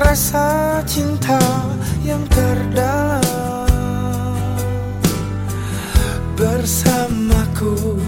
rasa cinta yang terdalam. Bersamaku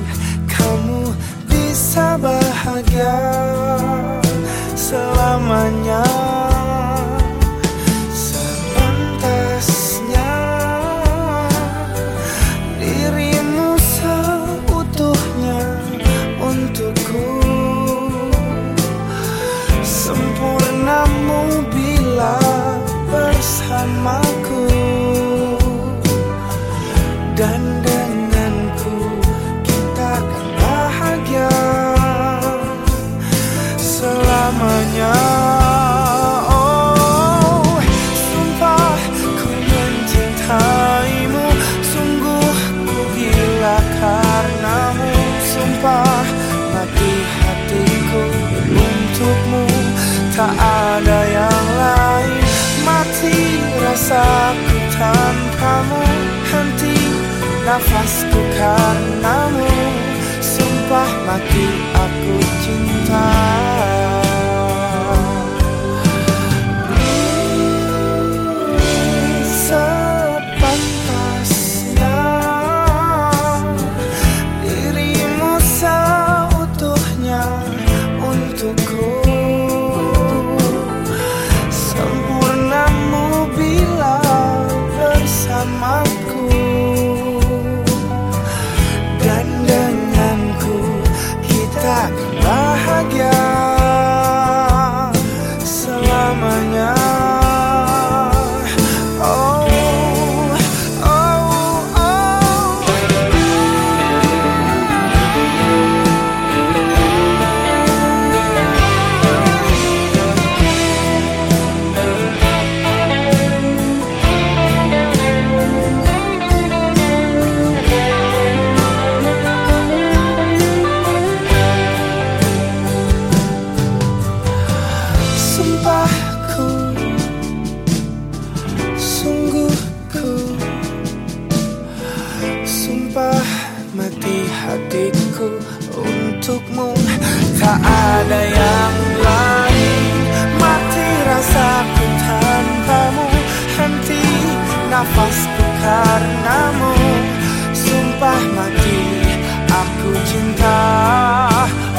nafasku karenamu hatiku untukmu. Tak ada yang lain. Mati rasaku tanpamu. Henti nafasku karenamu. Sumpah mati aku cinta.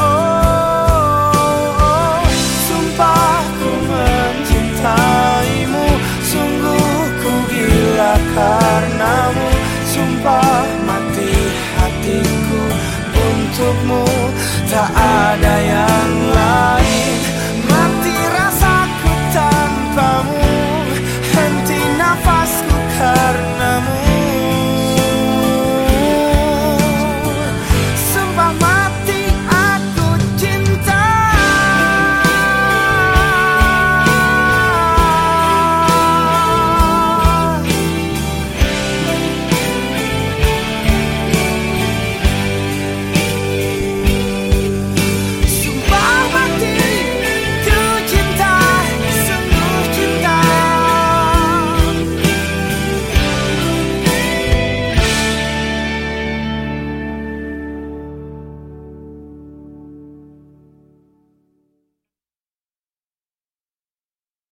Oh, oh sumpah ku mencintaimu. Sungguh ku gila karenamu. Sumpah yeah.